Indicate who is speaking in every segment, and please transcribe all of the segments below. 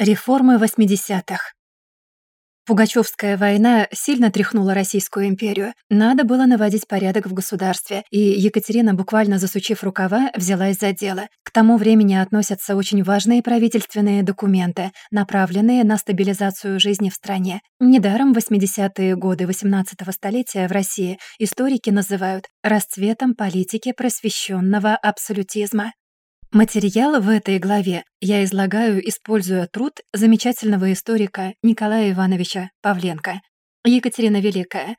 Speaker 1: Реформы 80-х. Пугачевская война сильно тряхнула Российскую империю. Надо было наводить порядок в государстве, и Екатерина, буквально засучив рукава, взялась за дело. К тому времени относятся очень важные правительственные документы, направленные на стабилизацию жизни в стране. Недаром 80-е годы 18-го столетия в России историки называют расцветом политики просвещенного абсолютизма. Материал в этой главе я излагаю, используя труд замечательного историка Николая Ивановича Павленко «Екатерина Великая».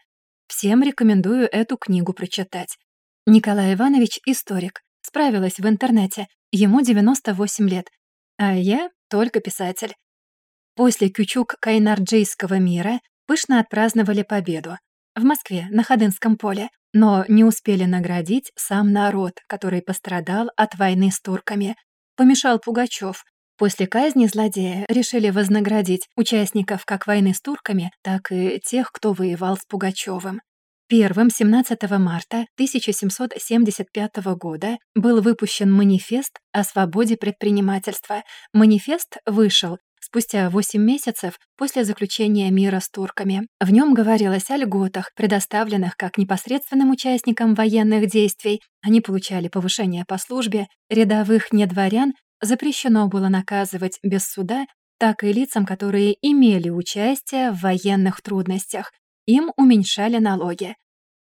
Speaker 1: Всем рекомендую эту книгу прочитать. Николай Иванович — историк, справилась в интернете, ему 98 лет, а я только писатель. После Кючук-Кайнарджийского мира пышно отпраздновали победу. В Москве, на Ходынском поле, но не успели наградить сам народ, который пострадал от войны с турками. Помешал Пугачев. После казни злодея решили вознаградить участников как войны с турками, так и тех, кто воевал с Пугачевым. Первым 17 марта 1775 года был выпущен манифест о свободе предпринимательства. Манифест вышел спустя 8 месяцев после заключения мира с турками. В нем говорилось о льготах, предоставленных как непосредственным участникам военных действий. Они получали повышение по службе, рядовых недворян запрещено было наказывать без суда, так и лицам, которые имели участие в военных трудностях. Им уменьшали налоги.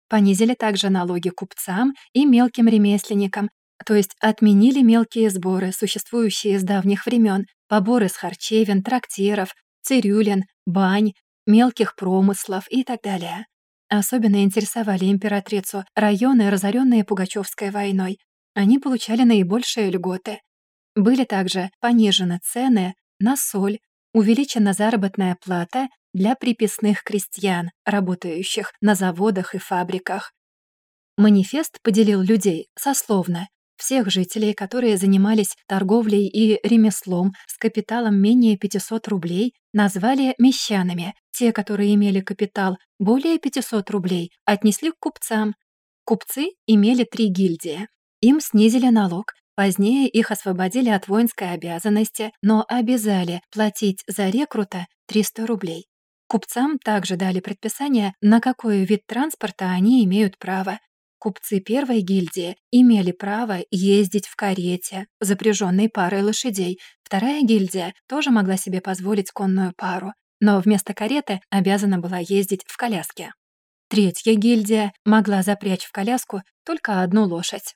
Speaker 1: Понизили также налоги купцам и мелким ремесленникам, то есть отменили мелкие сборы, существующие с давних времен, поборы с харчевин, трактиров, цирюлин, бань, мелких промыслов и так далее. Особенно интересовали императрицу районы, разоренные Пугачевской войной. Они получали наибольшие льготы. Были также понижены цены на соль, увеличена заработная плата для приписных крестьян, работающих на заводах и фабриках. Манифест поделил людей сословно всех жителей, которые занимались торговлей и ремеслом с капиталом менее 500 рублей, назвали мещанами. Те, которые имели капитал более 500 рублей, отнесли к купцам. Купцы имели три гильдии. Им снизили налог, Позднее их освободили от воинской обязанности, но обязали платить за рекрута 300 рублей. Купцам также дали предписание, на какой вид транспорта они имеют право. Купцы первой гильдии имели право ездить в карете, запряженной парой лошадей. Вторая гильдия тоже могла себе позволить конную пару, но вместо кареты обязана была ездить в коляске. Третья гильдия могла запрячь в коляску только одну лошадь.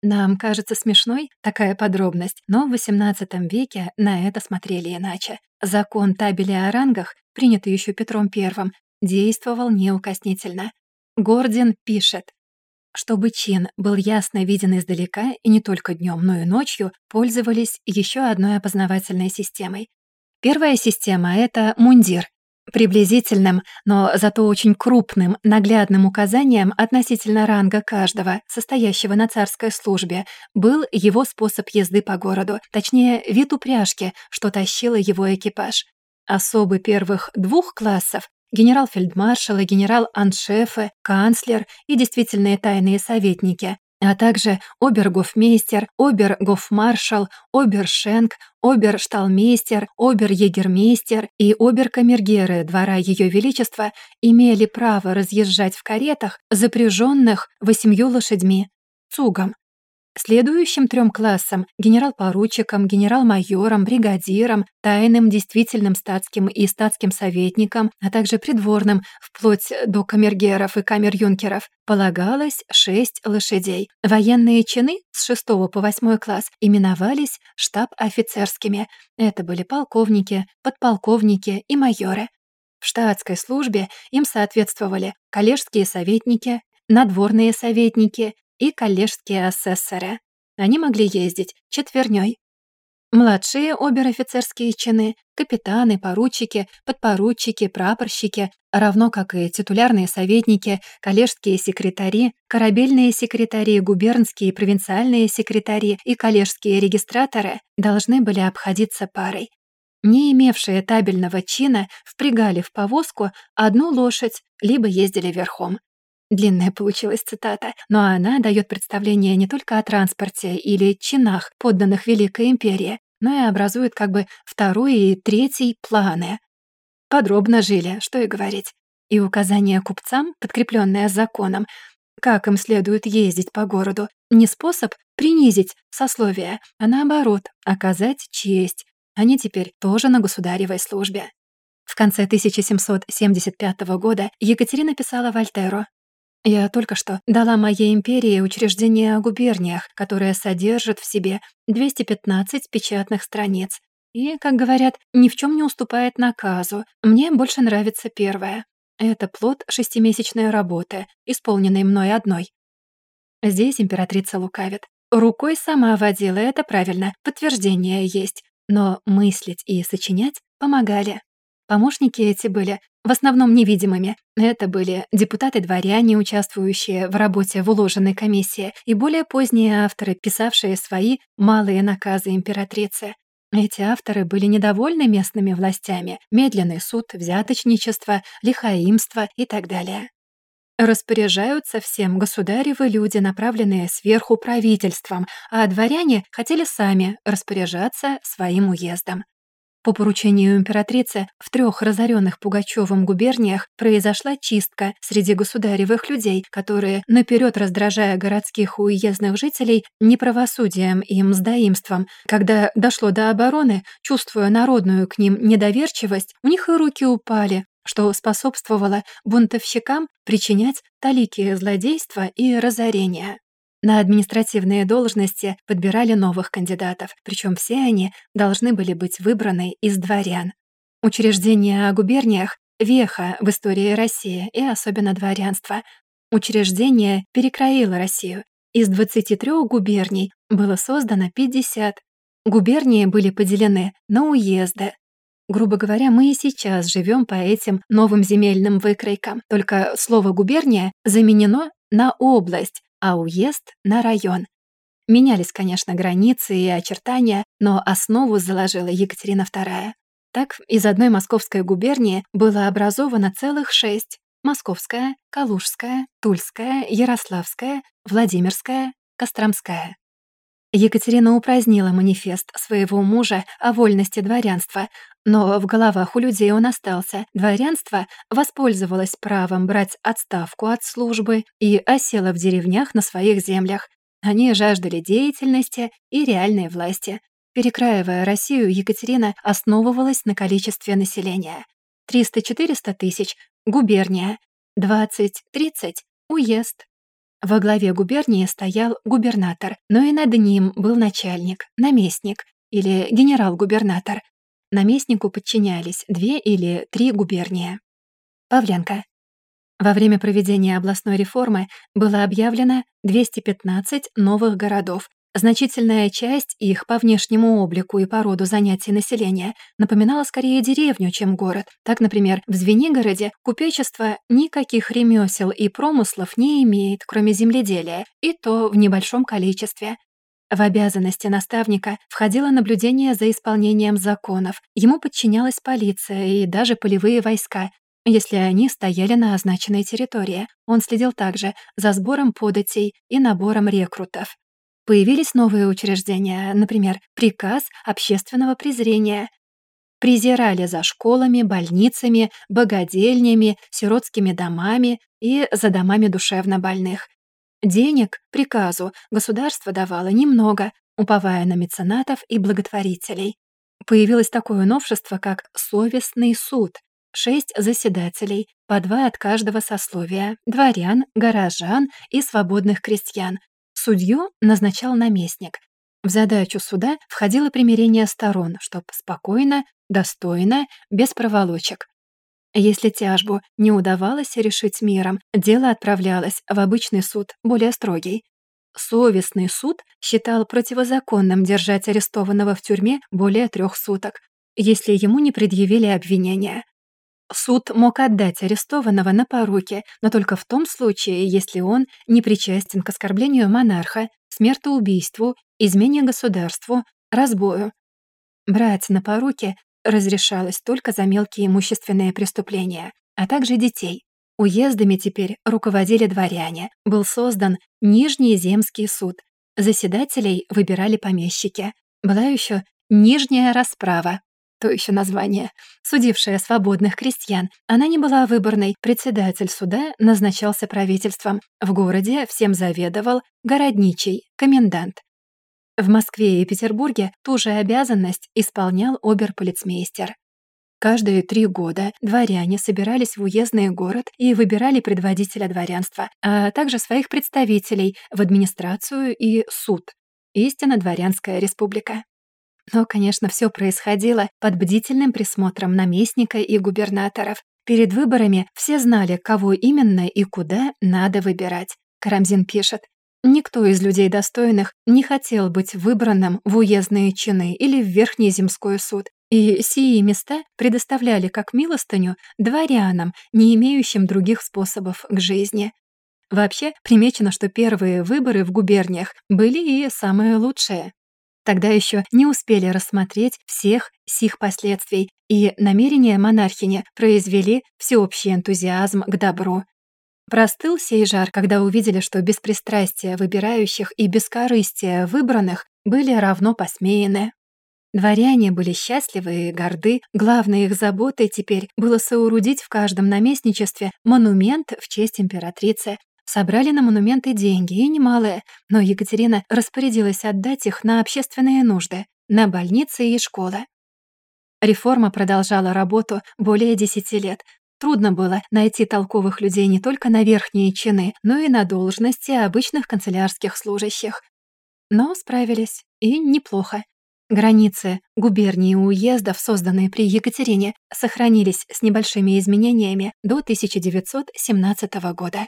Speaker 1: Нам кажется смешной такая подробность, но в XVIII веке на это смотрели иначе. Закон табели о рангах, принятый еще Петром I, действовал неукоснительно. Гордин пишет, чтобы чин был ясно виден издалека и не только днем, но и ночью, пользовались еще одной опознавательной системой. Первая система — это мундир. Приблизительным, но зато очень крупным, наглядным указанием относительно ранга каждого, состоящего на царской службе, был его способ езды по городу, точнее, вид упряжки, что тащила его экипаж. Особы первых двух классов генерал-фельдмаршалы, генерал-аншефы, канцлер и действительные тайные советники, а также обергофмейстер, обергофмаршал, обершенк, обершталмейстер, оберегермейстер и оберкамергеры двора Ее Величества имели право разъезжать в каретах, запряженных восемью лошадьми, цугом, Следующим трем классам — генерал-поручикам, генерал-майорам, бригадирам, тайным, действительным статским и статским советникам, а также придворным, вплоть до камергеров и камер-юнкеров, полагалось шесть лошадей. Военные чины с шестого по восьмой класс именовались штаб-офицерскими. Это были полковники, подполковники и майоры. В штатской службе им соответствовали коллежские советники, надворные советники, и коллежские асессоры. Они могли ездить четвернёй. Младшие обер-офицерские чины, капитаны, поручики, подпоручики, прапорщики, равно как и титулярные советники, коллежские секретари, корабельные секретари, губернские провинциальные секретари и коллежские регистраторы должны были обходиться парой. Не имевшие табельного чина впрягали в повозку одну лошадь, либо ездили верхом. Длинная получилась цитата, но она дает представление не только о транспорте или чинах, подданных Великой Империи, но и образуют как бы второй и третий планы. Подробно жили, что и говорить. И указания купцам, подкрепленные законом, как им следует ездить по городу, не способ принизить сословие, а наоборот, оказать честь. Они теперь тоже на государевой службе. В конце 1775 года Екатерина писала Вольтеру «Я только что дала моей империи учреждение о губерниях, которое содержит в себе 215 печатных страниц. И, как говорят, ни в чем не уступает наказу. Мне больше нравится первое. Это плод шестимесячной работы, исполненной мной одной. Здесь императрица лукавит. Рукой сама водила, это правильно, подтверждение есть. Но мыслить и сочинять помогали. Помощники эти были в основном невидимыми. Это были депутаты-дворяне, участвующие в работе в уложенной комиссии, и более поздние авторы, писавшие свои малые наказы императрицы. Эти авторы были недовольны местными властями, медленный суд, взяточничество, лихаимство и так далее. Распоряжаются всем государевы люди, направленные сверху правительством, а дворяне хотели сами распоряжаться своим уездом. По поручению императрицы в трех разоренных Пугачевым губерниях произошла чистка среди государевых людей, которые, наперед раздражая городских и уездных жителей неправосудием и мздоимством, когда дошло до обороны, чувствуя народную к ним недоверчивость, у них и руки упали, что способствовало бунтовщикам причинять таликие злодейства и разорения. На административные должности подбирали новых кандидатов, причем все они должны были быть выбраны из дворян. Учреждение о губерниях — веха в истории России и особенно дворянства. Учреждение перекроило Россию. Из 23 губерний было создано 50. Губернии были поделены на уезды. Грубо говоря, мы и сейчас живем по этим новым земельным выкройкам, только слово «губерния» заменено на область, а уезд — на район. Менялись, конечно, границы и очертания, но основу заложила Екатерина II. Так, из одной московской губернии было образовано целых шесть — Московская, Калужская, Тульская, Ярославская, Владимирская, Костромская. Екатерина упразднила манифест своего мужа о вольности дворянства, но в головах у людей он остался. Дворянство воспользовалось правом брать отставку от службы и осело в деревнях на своих землях. Они жаждали деятельности и реальной власти. Перекраивая Россию, Екатерина основывалась на количестве населения. 300-400 тысяч — губерния, 20-30 — уезд, во главе губернии стоял губернатор, но и над ним был начальник, наместник или генерал-губернатор. Наместнику подчинялись две или три губернии. Павленко. Во время проведения областной реформы было объявлено 215 новых городов, Значительная часть их по внешнему облику и по роду занятий населения напоминала скорее деревню, чем город. Так, например, в Звенигороде купечество никаких ремесел и промыслов не имеет, кроме земледелия, и то в небольшом количестве. В обязанности наставника входило наблюдение за исполнением законов. Ему подчинялась полиция и даже полевые войска, если они стояли на означенной территории. Он следил также за сбором податей и набором рекрутов. Появились новые учреждения, например, приказ общественного презрения. Презирали за школами, больницами, богадельнями, сиротскими домами и за домами душевнобольных. Денег приказу государство давало немного, уповая на меценатов и благотворителей. Появилось такое новшество, как совестный суд. Шесть заседателей, по два от каждого сословия, дворян, горожан и свободных крестьян, Судью назначал наместник. В задачу суда входило примирение сторон, чтобы спокойно, достойно, без проволочек. Если тяжбу не удавалось решить миром, дело отправлялось в обычный суд, более строгий. Совестный суд считал противозаконным держать арестованного в тюрьме более трех суток, если ему не предъявили обвинения. Суд мог отдать арестованного на поруки, но только в том случае, если он не причастен к оскорблению монарха, смертоубийству, измене государству, разбою. Брать на поруки разрешалось только за мелкие имущественные преступления, а также детей. Уездами теперь руководили дворяне. Был создан Нижний земский суд. Заседателей выбирали помещики. Была еще Нижняя расправа. То еще название. Судившая свободных крестьян. Она не была выборной. Председатель суда назначался правительством. В городе всем заведовал городничий, комендант. В Москве и Петербурге ту же обязанность исполнял оберполицмейстер. Каждые три года дворяне собирались в уездный город и выбирали предводителя дворянства, а также своих представителей в администрацию и суд. Истинно дворянская республика. Но, конечно, все происходило под бдительным присмотром наместника и губернаторов. Перед выборами все знали, кого именно и куда надо выбирать. Карамзин пишет, Никто из людей достойных не хотел быть выбранным в уездные чины или в Верхний земской суд, и сии места предоставляли как милостыню дворянам, не имеющим других способов к жизни. Вообще, примечено, что первые выборы в губерниях были и самые лучшие. Тогда еще не успели рассмотреть всех сих последствий, и намерения монархини произвели всеобщий энтузиазм к добру. Простыл сей жар, когда увидели, что беспристрастие выбирающих и бескорыстие выбранных были равно посмеяны. Дворяне были счастливы и горды, главной их заботой теперь было соорудить в каждом наместничестве монумент в честь императрицы. Собрали на монументы деньги, и немалые, но Екатерина распорядилась отдать их на общественные нужды, на больницы и школы. Реформа продолжала работу более десяти лет, Трудно было найти толковых людей не только на верхние чины, но и на должности обычных канцелярских служащих. Но справились, и неплохо. Границы губернии и уездов, созданные при Екатерине, сохранились с небольшими изменениями до 1917 года.